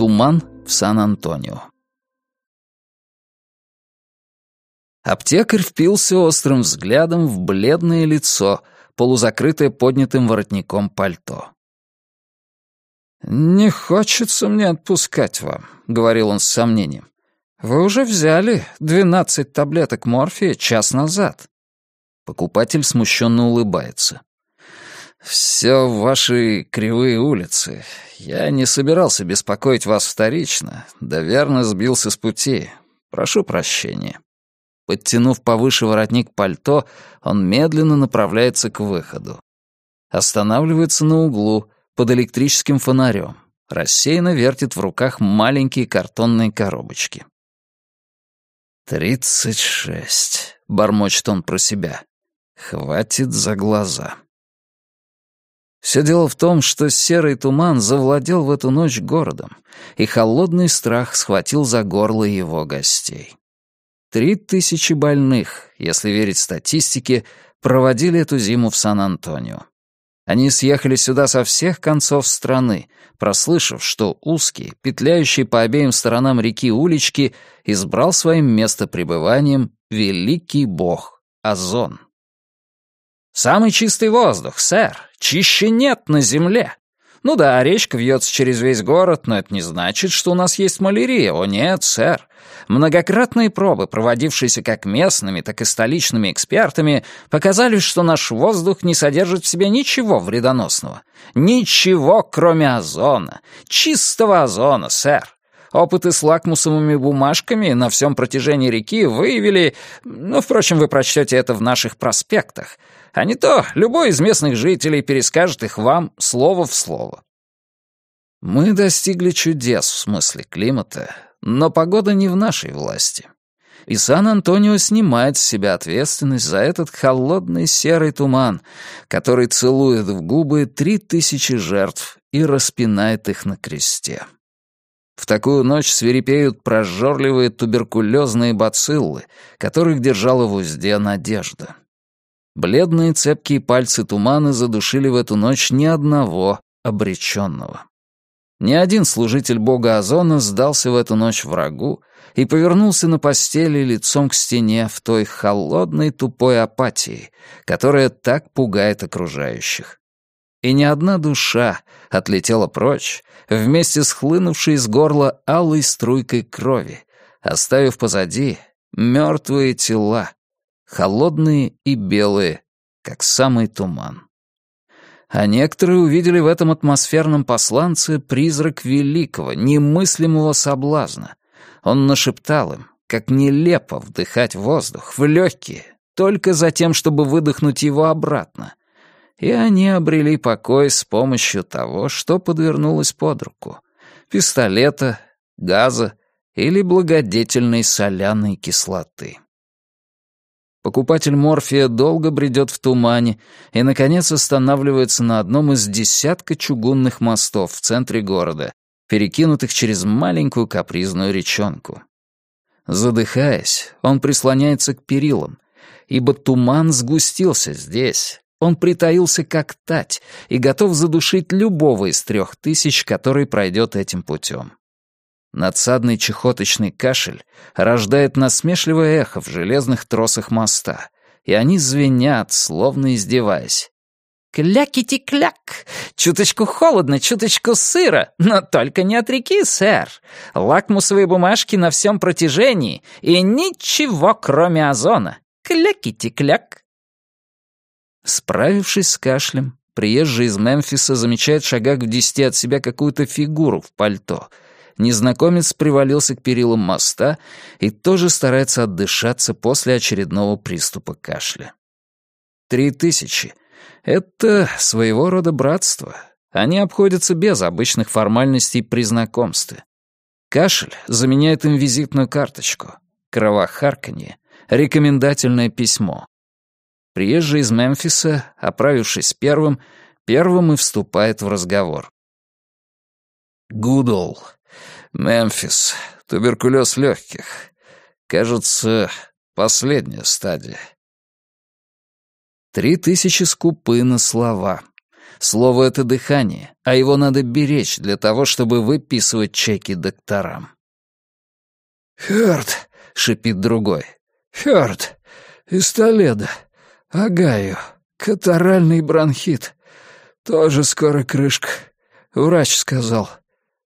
Туман в Сан-Антонио. Аптекарь впился острым взглядом в бледное лицо, полузакрытое поднятым воротником пальто. «Не хочется мне отпускать вам», — говорил он с сомнением. «Вы уже взяли двенадцать таблеток морфия час назад». Покупатель смущенно улыбается. «Все ваши кривые улицы. Я не собирался беспокоить вас вторично, да верно сбился с пути. Прошу прощения». Подтянув повыше воротник пальто, он медленно направляется к выходу. Останавливается на углу, под электрическим фонарем. Рассеянно вертит в руках маленькие картонные коробочки. «Тридцать шесть», — бормочет он про себя. «Хватит за глаза». Все дело в том, что серый туман завладел в эту ночь городом, и холодный страх схватил за горло его гостей. Три тысячи больных, если верить статистике, проводили эту зиму в Сан-Антонио. Они съехали сюда со всех концов страны, прослышав, что узкий, петляющий по обеим сторонам реки улички избрал своим местопребыванием великий бог Озон. «Самый чистый воздух, сэр. Чище нет на земле. Ну да, речка вьется через весь город, но это не значит, что у нас есть малярия. О нет, сэр. Многократные пробы, проводившиеся как местными, так и столичными экспертами, показали, что наш воздух не содержит в себе ничего вредоносного. Ничего, кроме озона. Чистого озона, сэр. Опыты с лакмусовыми бумажками на всем протяжении реки выявили... Ну, впрочем, вы прочтете это в наших проспектах — а не то любой из местных жителей перескажет их вам слово в слово. Мы достигли чудес в смысле климата, но погода не в нашей власти. И Сан-Антонио снимает с себя ответственность за этот холодный серый туман, который целует в губы три тысячи жертв и распинает их на кресте. В такую ночь свирепеют прожорливые туберкулезные бациллы, которых держала в узде надежда. Бледные цепкие пальцы тумана задушили в эту ночь ни одного обреченного. Ни один служитель бога Озона сдался в эту ночь врагу и повернулся на постели лицом к стене в той холодной тупой апатии, которая так пугает окружающих. И ни одна душа отлетела прочь вместе с хлынувшей из горла алой струйкой крови, оставив позади мертвые тела, холодные и белые, как самый туман. А некоторые увидели в этом атмосферном посланце призрак великого, немыслимого соблазна. Он нашептал им, как нелепо вдыхать воздух в легкие, только за тем, чтобы выдохнуть его обратно. И они обрели покой с помощью того, что подвернулось под руку — пистолета, газа или благодетельной соляной кислоты. Покупатель морфия долго бредет в тумане и, наконец, останавливается на одном из десятка чугунных мостов в центре города, перекинутых через маленькую капризную речонку. Задыхаясь, он прислоняется к перилам, ибо туман сгустился здесь. Он притаился как тать и готов задушить любого из трех тысяч, который пройдет этим путем. Надсадный чехоточный кашель рождает насмешливое эхо в железных тросах моста, и они звенят, словно издеваясь. «Клякити-кляк! Чуточку холодно, чуточку сыро, но только не от реки, сэр. Лакмусовые бумажки на всем протяжении и ничего, кроме озона. Клякити-кляк!» Справившись с кашлем, приезжий из Мемфиса замечает в шагах в десяти от себя какую-то фигуру в пальто — незнакомец привалился к перилам моста и тоже старается отдышаться после очередного приступа кашля. Три тысячи — это своего рода братство. Они обходятся без обычных формальностей при знакомстве. Кашель заменяет им визитную карточку, кровохарканье, рекомендательное письмо. Приезжий из Мемфиса, оправившись первым, первым и вступает в разговор. Гудол. Мемфис. Туберкулез легких. Кажется, последняя стадия. Три тысячи скупы на слова. Слово — это дыхание, а его надо беречь для того, чтобы выписывать чеки докторам. «Хёрд», — шипит другой. «Хёрд, из Толедо, Агаю, катаральный бронхит. Тоже скоро крышка. Врач сказал.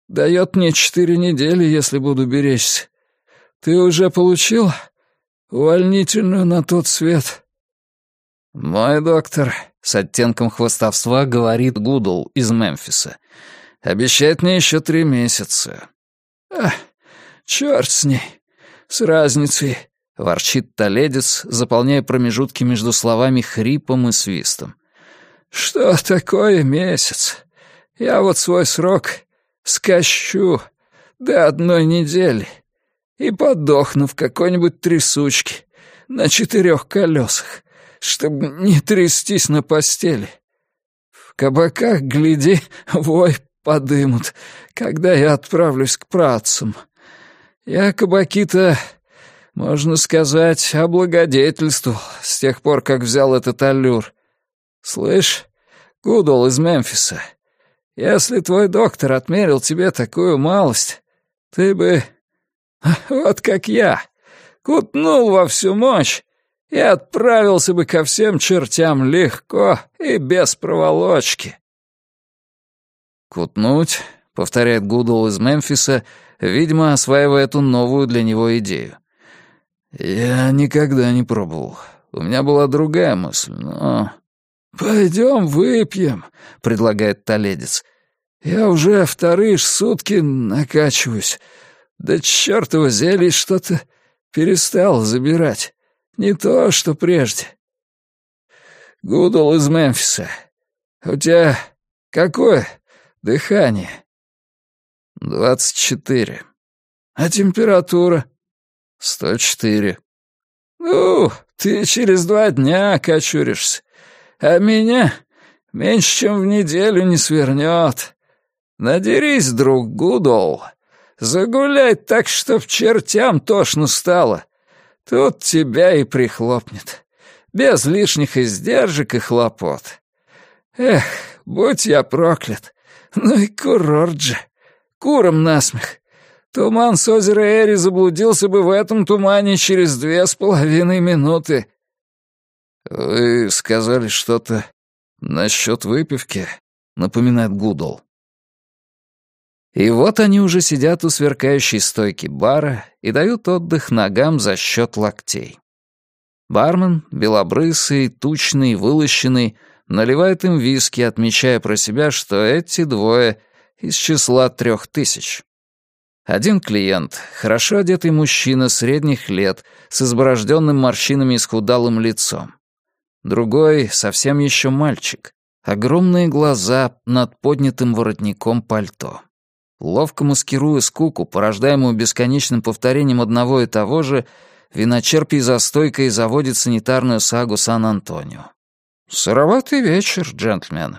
Дает мне четыре недели, если буду беречься. Ты уже получил увольнительную на тот свет?» «Мой доктор», — с оттенком хвостовства говорит Гудл из Мемфиса, «обещает мне еще три месяца». «Ах, черт с ней, с разницей», — ворчит Толедец, заполняя промежутки между словами хрипом и свистом. «Что такое месяц? Я вот свой срок скощу до одной недели и подохну в какой-нибудь трясучке на четырех колесах чтобы не трястись на постели. В кабаках, гляди, вой подымут, когда я отправлюсь к працам. Я кабаки-то, можно сказать, облагодетельствовал с тех пор, как взял этот аллюр. Слышь, Гудол из Мемфиса, если твой доктор отмерил тебе такую малость, ты бы, вот как я, кутнул во всю мощь и отправился бы ко всем чертям легко и без проволочки. «Кутнуть», — повторяет Гудл из Мемфиса, видимо, осваивая эту новую для него идею. «Я никогда не пробовал. У меня была другая мысль, но...» «Пойдем выпьем», — предлагает Толедец. «Я уже вторые ж сутки накачиваюсь. Да чертово зелье что-то перестал забирать. Не то, что прежде. Гудл из Мемфиса. У тебя какое дыхание? Двадцать четыре. А температура? Сто четыре. Ну, ты через два дня кочуришься. А меня меньше, чем в неделю не свернет. Надерись, друг Гудол. Загуляй так, чтоб чертям тошно стало. Тут тебя и прихлопнет. Без лишних издержек и хлопот. Эх, будь я проклят. Ну и курорт же. Куром насмех. Туман с озера Эри заблудился бы в этом тумане через две с половиной минуты. «Вы сказали что-то насчет выпивки?» — напоминает Гудол. И вот они уже сидят у сверкающей стойки бара и дают отдых ногам за счет локтей. Бармен, белобрысый, тучный, вылощенный, наливает им виски, отмечая про себя, что эти двое из числа трех тысяч. Один клиент — хорошо одетый мужчина средних лет с изборожденным морщинами и схудалым лицом. Другой — совсем еще мальчик. Огромные глаза над поднятым воротником пальто. Ловко маскируя скуку, порождаемую бесконечным повторением одного и того же, виночерпий за стойкой заводит санитарную сагу Сан-Антонио. «Сыроватый вечер, джентльмены.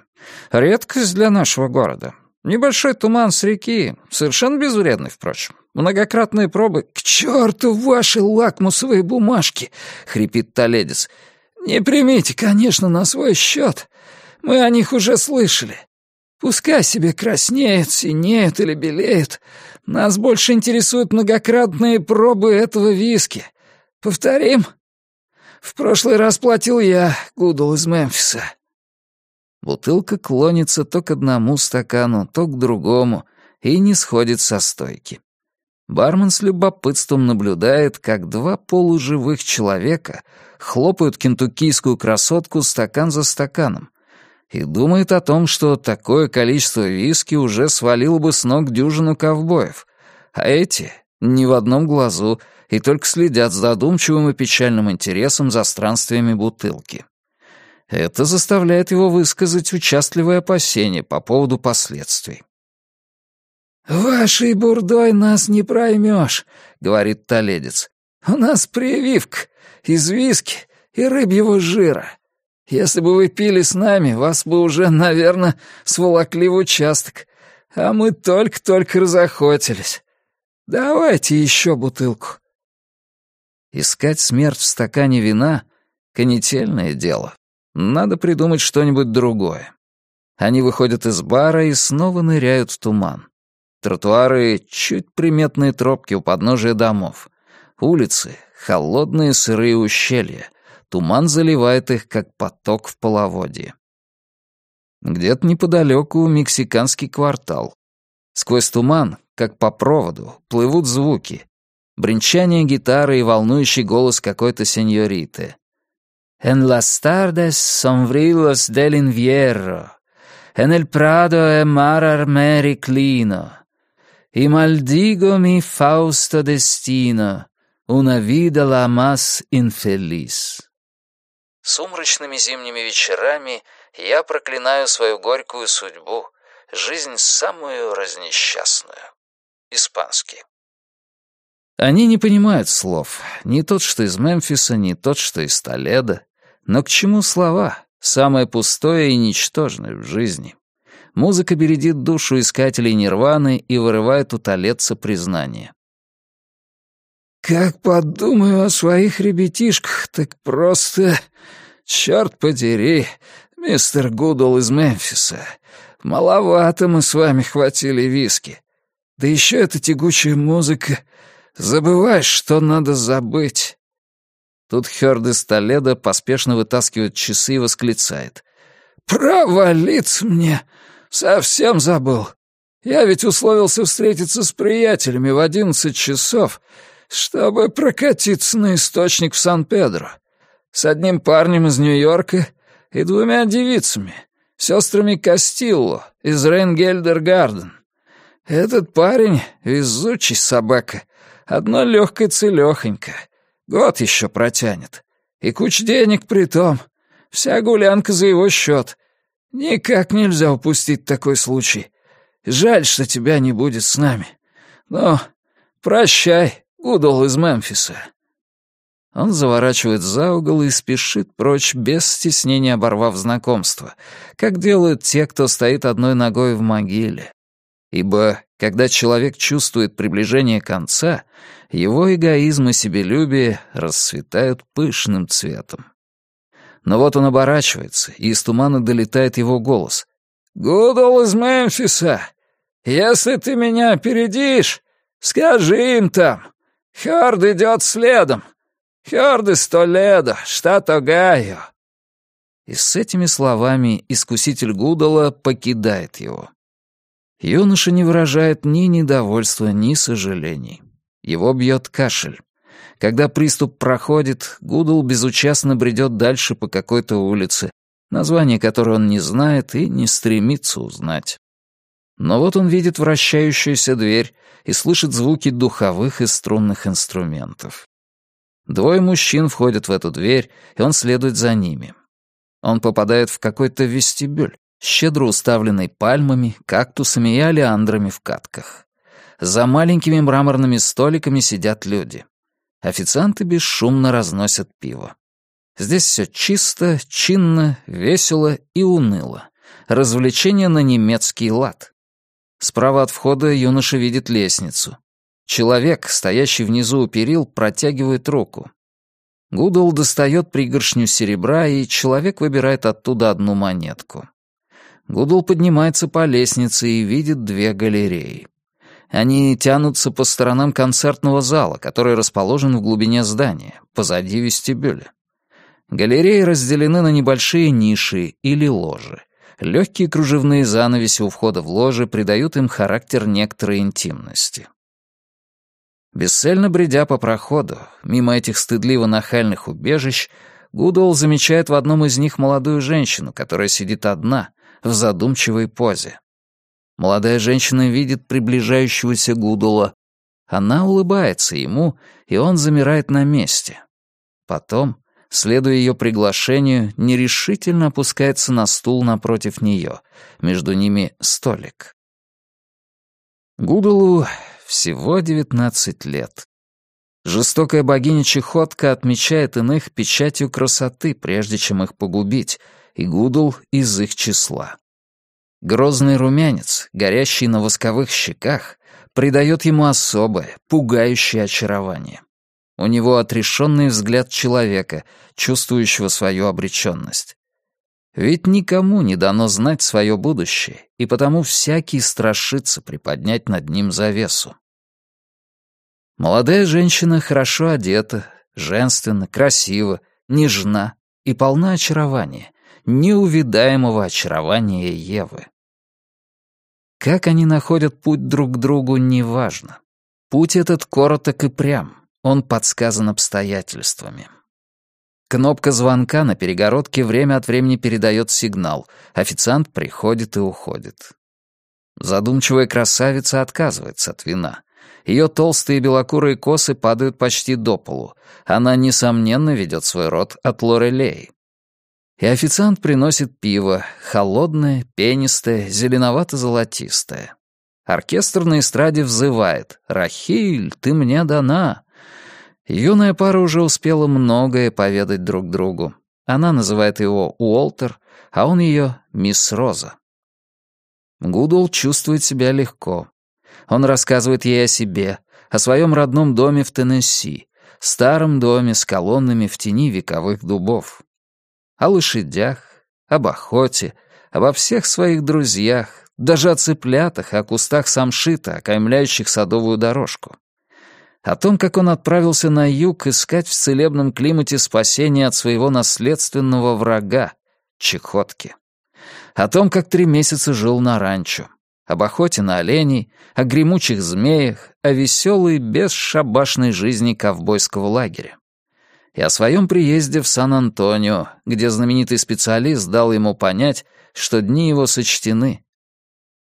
Редкость для нашего города. Небольшой туман с реки, совершенно безвредный, впрочем. Многократные пробы...» «К черту ваши лакмусовые бумажки!» — хрипит Толедец. «Не примите, конечно, на свой счет. Мы о них уже слышали. Пускай себе краснеют, синеют или белеют. Нас больше интересуют многократные пробы этого виски. Повторим? В прошлый раз платил я, Гудл из Мемфиса. Бутылка клонится то к одному стакану, то к другому и не сходит со стойки. Бармен с любопытством наблюдает, как два полуживых человека хлопают кентуккийскую красотку стакан за стаканом, и думает о том, что такое количество виски уже свалило бы с ног дюжину ковбоев, а эти ни в одном глазу и только следят с задумчивым и печальным интересом за странствиями бутылки. Это заставляет его высказать участливое опасение по поводу последствий. «Вашей бурдой нас не проймешь», — говорит Толедец. «У нас прививка из виски и рыбьего жира. Если бы вы пили с нами, вас бы уже, наверное, сволокли в участок. А мы только-только разохотились. Давайте еще бутылку». Искать смерть в стакане вина — конетельное дело. Надо придумать что-нибудь другое. Они выходят из бара и снова ныряют в туман. Тротуары — чуть приметные тропки у подножия домов. Улицы — холодные сырые ущелья. Туман заливает их, как поток в половодье. Где-то неподалеку мексиканский квартал. Сквозь туман, как по проводу, плывут звуки. Бренчание гитары и волнующий голос какой-то сеньориты. «En las tardes sombríos del invierno, en el prado e mar me reclino, y maldigo mi fausto destino, una vida la más infeliz». Сумрачными зимними вечерами я проклинаю свою горькую судьбу, жизнь самую разнесчастную. Испанский. Они не понимают слов, ни тот, что из Мемфиса, ни тот, что из Толедо. Но к чему слова? Самое пустое и ничтожное в жизни. Музыка бередит душу искателей нирваны и вырывает у Толедца признание. «Как подумаю о своих ребятишках, так просто... Черт подери, мистер Гудл из Мемфиса. Маловато мы с вами хватили виски. Да еще эта тягучая музыка. Забываешь, что надо забыть». Тут Хёрд из Толедо поспешно вытаскивает часы и восклицает. «Провалиться мне! Совсем забыл. Я ведь условился встретиться с приятелями в одиннадцать часов, чтобы прокатиться на источник в Сан-Педро. С одним парнем из Нью-Йорка и двумя девицами, сестрами Кастилло из Рейнгельдер-Гарден. Этот парень — везучий собака, одно легкое целехонько. Год еще протянет. И куча денег при том. Вся гулянка за его счет. Никак нельзя упустить такой случай. Жаль, что тебя не будет с нами. Но прощай, Удол из Мемфиса». Он заворачивает за угол и спешит прочь, без стеснения оборвав знакомство, как делают те, кто стоит одной ногой в могиле. Ибо, когда человек чувствует приближение конца, его эгоизм и себелюбие расцветают пышным цветом. Но вот он оборачивается, и из тумана долетает его голос. «Гудол из Мемфиса! Если ты меня опередишь, скажи им там, Хёрд идет следом. Хёрд из Толедо, штат Огайо». И с этими словами искуситель Гудала покидает его. Юноша не выражает ни недовольства, ни сожалений. Его бьет кашель. Когда приступ проходит, Гудл безучастно бредет дальше по какой-то улице, название которой он не знает и не стремится узнать. Но вот он видит вращающуюся дверь и слышит звуки духовых и струнных инструментов. Двое мужчин входят в эту дверь, и он следует за ними. Он попадает в какой-то вестибюль, щедро уставленный пальмами, кактусами и олеандрами в катках. За маленькими мраморными столиками сидят люди. Официанты бесшумно разносят пиво. Здесь все чисто, чинно, весело и уныло. Развлечение на немецкий лад. Справа от входа юноша видит лестницу. Человек, стоящий внизу у перил, протягивает руку. Гудл достает пригоршню серебра, и человек выбирает оттуда одну монетку. Гудл поднимается по лестнице и видит две галереи. Они тянутся по сторонам концертного зала, который расположен в глубине здания, позади вестибюля. Галереи разделены на небольшие ниши или ложи. Легкие кружевные занавеси у входа в ложе придают им характер некоторой интимности. Бесцельно бредя по проходу, мимо этих стыдливо-нахальных убежищ, Гудол замечает в одном из них молодую женщину, которая сидит одна, в задумчивой позе. Молодая женщина видит приближающегося Гудула. Она улыбается ему, и он замирает на месте. Потом, следуя ее приглашению, нерешительно опускается на стул напротив нее. Между ними столик. Гудулу всего девятнадцать лет. Жестокая богиня Чехотка отмечает иных печатью красоты, прежде чем их погубить, и Гудул из их числа. Грозный румянец, горящий на восковых щеках, придает ему особое, пугающее очарование. У него отрешенный взгляд человека, чувствующего свою обреченность. Ведь никому не дано знать свое будущее, и потому всякий страшится приподнять над ним завесу. Молодая женщина хорошо одета, женственно, красиво, нежна и полна очарования, неувидаемого очарования Евы. Как они находят путь друг к другу, неважно. Путь этот короток и прям, он подсказан обстоятельствами. Кнопка звонка на перегородке время от времени передает сигнал. Официант приходит и уходит. Задумчивая красавица отказывается от вина. Ее толстые белокурые косы падают почти до полу. Она, несомненно, ведет свой род от Лорелей. И официант приносит пиво, холодное, пенистое, зеленовато-золотистое. Оркестр на эстраде взывает «Рахиль, ты мне дана!» Юная пара уже успела многое поведать друг другу. Она называет его Уолтер, а он ее Мисс Роза. Гудул чувствует себя легко. Он рассказывает ей о себе, о своем родном доме в Теннесси, старом доме с колоннами в тени вековых дубов. О лошадях, об охоте, обо всех своих друзьях, даже о цыплятах и о кустах самшита, окаймляющих садовую дорожку. О том, как он отправился на юг искать в целебном климате спасения от своего наследственного врага — чехотки. О том, как три месяца жил на ранчо об охоте на оленей, о гремучих змеях, о веселой, бесшабашной жизни ковбойского лагеря. И о своем приезде в Сан-Антонио, где знаменитый специалист дал ему понять, что дни его сочтены.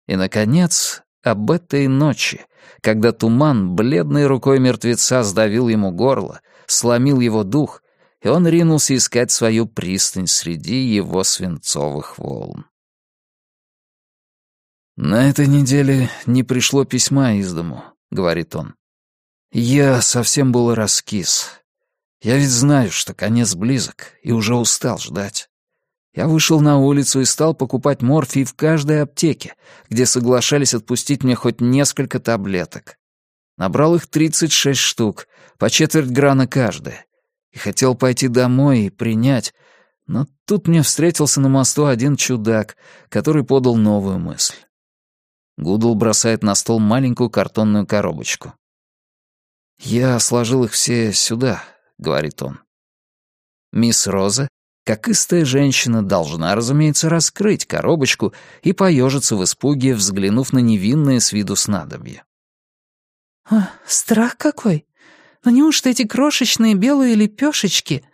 И, наконец, об этой ночи, когда туман бледной рукой мертвеца сдавил ему горло, сломил его дух, и он ринулся искать свою пристань среди его свинцовых волн. «На этой неделе не пришло письма из дому», — говорит он. «Я совсем был раскис. Я ведь знаю, что конец близок, и уже устал ждать. Я вышел на улицу и стал покупать морфий в каждой аптеке, где соглашались отпустить мне хоть несколько таблеток. Набрал их 36 штук, по четверть грана каждая, и хотел пойти домой и принять, но тут мне встретился на мосту один чудак, который подал новую мысль. Гудл бросает на стол маленькую картонную коробочку. «Я сложил их все сюда», — говорит он. Мисс Роза, как истая женщина, должна, разумеется, раскрыть коробочку и поежиться в испуге, взглянув на невинное с виду снадобье. «О, страх какой! Но неужто эти крошечные белые лепешечки?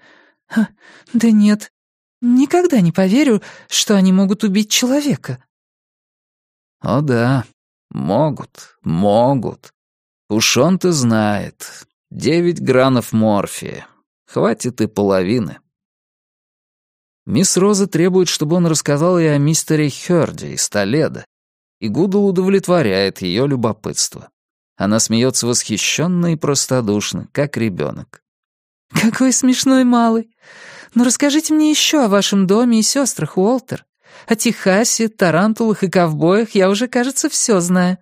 Да нет, никогда не поверю, что они могут убить человека». О да, могут, могут. Уж он-то знает. Девять гранов морфия. Хватит и половины. Мисс Роза требует, чтобы он рассказал ей о мистере Хёрде из Толеда, и Гудл удовлетворяет ее любопытство. Она смеется восхищенно и простодушно, как ребенок. «Какой смешной малый! Но расскажите мне еще о вашем доме и сестрах, Уолтер. О Техасе, тарантулах и ковбоях я уже, кажется, все знаю».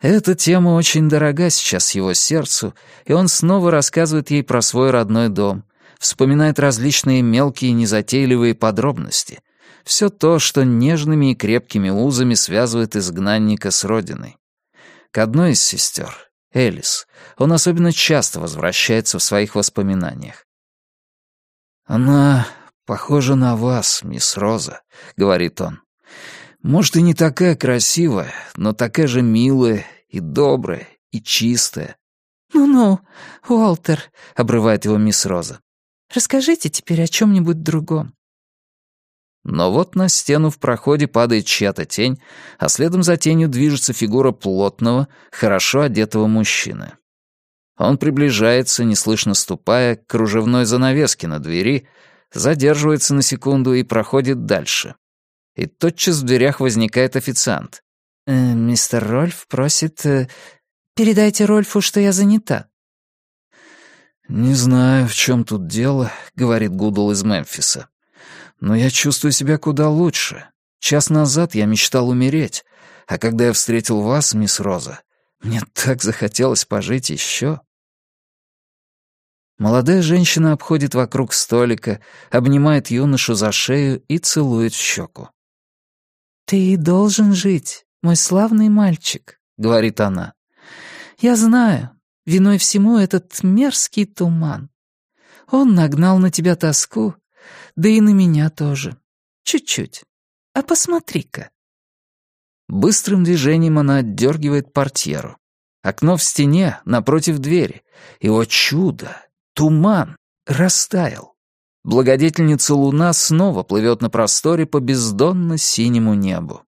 Эта тема очень дорога сейчас его сердцу, и он снова рассказывает ей про свой родной дом, вспоминает различные мелкие незатейливые подробности, все то, что нежными и крепкими узами связывает изгнанника с родиной. К одной из сестер, Элис, он особенно часто возвращается в своих воспоминаниях. Она «Похожа на вас, мисс Роза», — говорит он. «Может, и не такая красивая, но такая же милая и добрая и чистая». «Ну-ну, Уолтер», — обрывает его мисс Роза. «Расскажите теперь о чем-нибудь другом». Но вот на стену в проходе падает чья-то тень, а следом за тенью движется фигура плотного, хорошо одетого мужчины. Он приближается, неслышно ступая, к кружевной занавеске на двери, задерживается на секунду и проходит дальше. И тотчас в дверях возникает официант. «Э, «Мистер Рольф просит... Э, передайте Рольфу, что я занята». «Не знаю, в чем тут дело», — говорит Гудл из Мемфиса. «Но я чувствую себя куда лучше. Час назад я мечтал умереть, а когда я встретил вас, мисс Роза, мне так захотелось пожить еще. Молодая женщина обходит вокруг столика, обнимает юношу за шею и целует в щеку. «Ты должен жить, мой славный мальчик», — говорит она. «Я знаю, виной всему этот мерзкий туман. Он нагнал на тебя тоску, да и на меня тоже. Чуть-чуть. А посмотри-ка». Быстрым движением она отдергивает портьеру. Окно в стене напротив двери. И, о чудо, туман растаял. Благодетельница луна снова плывет на просторе по бездонно-синему небу.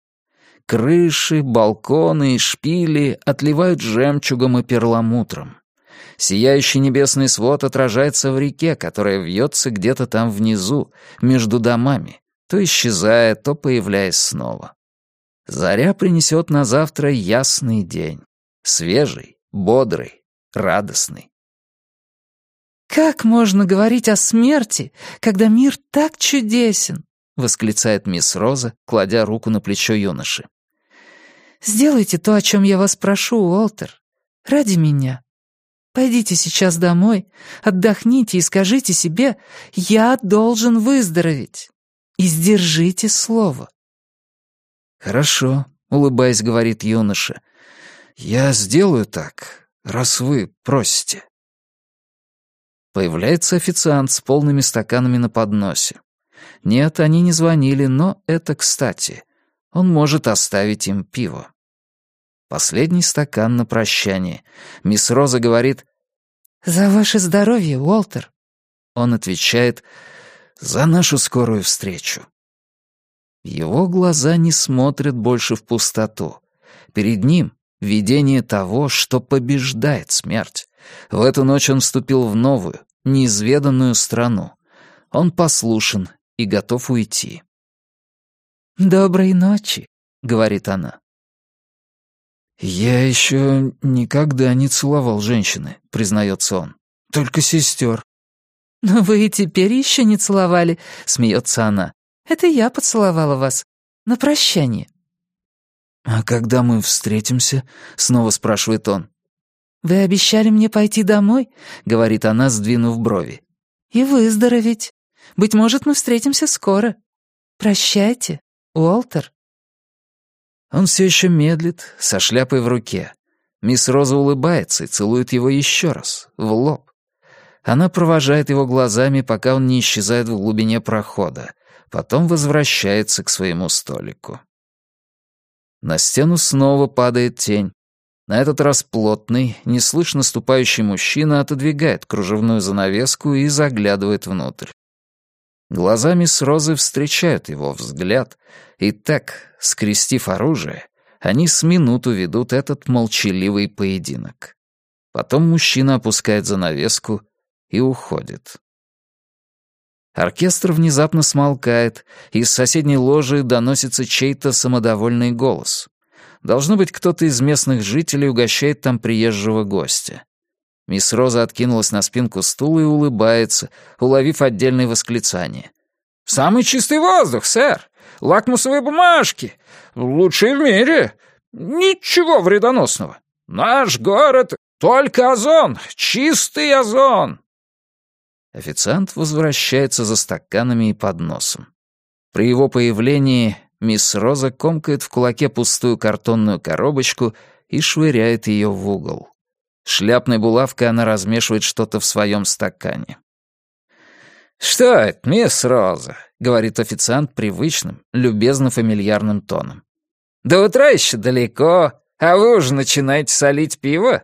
Крыши, балконы и шпили отливают жемчугом и перламутром. Сияющий небесный свод отражается в реке, которая вьется где-то там внизу, между домами, то исчезая, то появляясь снова. Заря принесет на завтра ясный день. Свежий, бодрый, радостный. «Как можно говорить о смерти, когда мир так чудесен?» — восклицает мисс Роза, кладя руку на плечо юноши. «Сделайте то, о чем я вас прошу, Уолтер. Ради меня. Пойдите сейчас домой, отдохните и скажите себе, я должен выздороветь. И сдержите слово». «Хорошо», — улыбаясь, говорит юноша. «Я сделаю так, раз вы просите». Появляется официант с полными стаканами на подносе. Нет, они не звонили, но это кстати. Он может оставить им пиво. Последний стакан на прощание. Мисс Роза говорит «За ваше здоровье, Уолтер». Он отвечает «За нашу скорую встречу». Его глаза не смотрят больше в пустоту. Перед ним видение того, что побеждает смерть. В эту ночь он вступил в новую, неизведанную страну. Он послушен и готов уйти. «Доброй ночи», — говорит она. «Я еще никогда не целовал женщины», — признается он. «Только сестер». «Но вы и теперь еще не целовали», — смеется она. «Это я поцеловала вас. На прощание». «А когда мы встретимся?» — снова спрашивает он. «Вы обещали мне пойти домой?» — говорит она, сдвинув брови. «И выздороветь. Быть может, мы встретимся скоро. Прощайте, Уолтер». Он все еще медлит, со шляпой в руке. Мисс Роза улыбается и целует его еще раз, в лоб. Она провожает его глазами, пока он не исчезает в глубине прохода, потом возвращается к своему столику. На стену снова падает тень. На этот раз плотный, неслышно ступающий мужчина отодвигает кружевную занавеску и заглядывает внутрь. Глазами с Розы встречают его взгляд, и так, скрестив оружие, они с минуту ведут этот молчаливый поединок. Потом мужчина опускает занавеску и уходит. Оркестр внезапно смолкает, и из соседней ложи доносится чей-то самодовольный голос. Должно быть, кто-то из местных жителей угощает там приезжего гостя. Мисс Роза откинулась на спинку стула и улыбается, уловив отдельное восклицание. «Самый чистый воздух, сэр! Лакмусовые бумажки! Лучшие в мире! Ничего вредоносного! Наш город — только озон! Чистый озон!» Официант возвращается за стаканами и подносом. При его появлении мисс Роза комкает в кулаке пустую картонную коробочку и швыряет ее в угол. Шляпной булавкой она размешивает что-то в своем стакане. «Что это, мисс Роза?» — говорит официант привычным, любезно-фамильярным тоном. «До утра еще далеко, а вы уже начинаете солить пиво?»